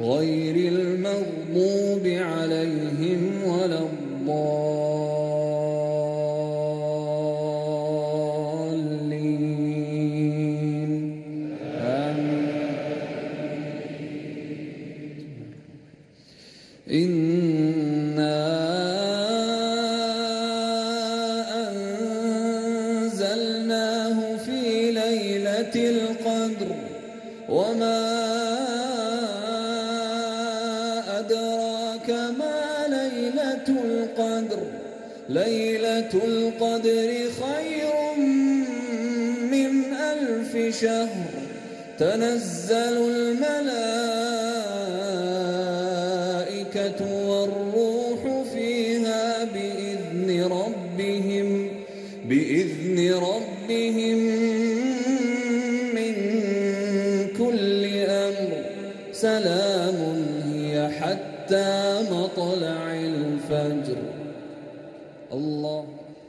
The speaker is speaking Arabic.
غير المغضوب عليهم ولا الضالين. إنا أنزلناه في ليلة القدر وما أدراك ما ليلة القدر. ليلة القدر خير من ألف شهر. تنزل الملائكة والروح فيها بإذن ربهم بإذن ربهم من كل أمر. سلام حتى مطلع الفجر. الله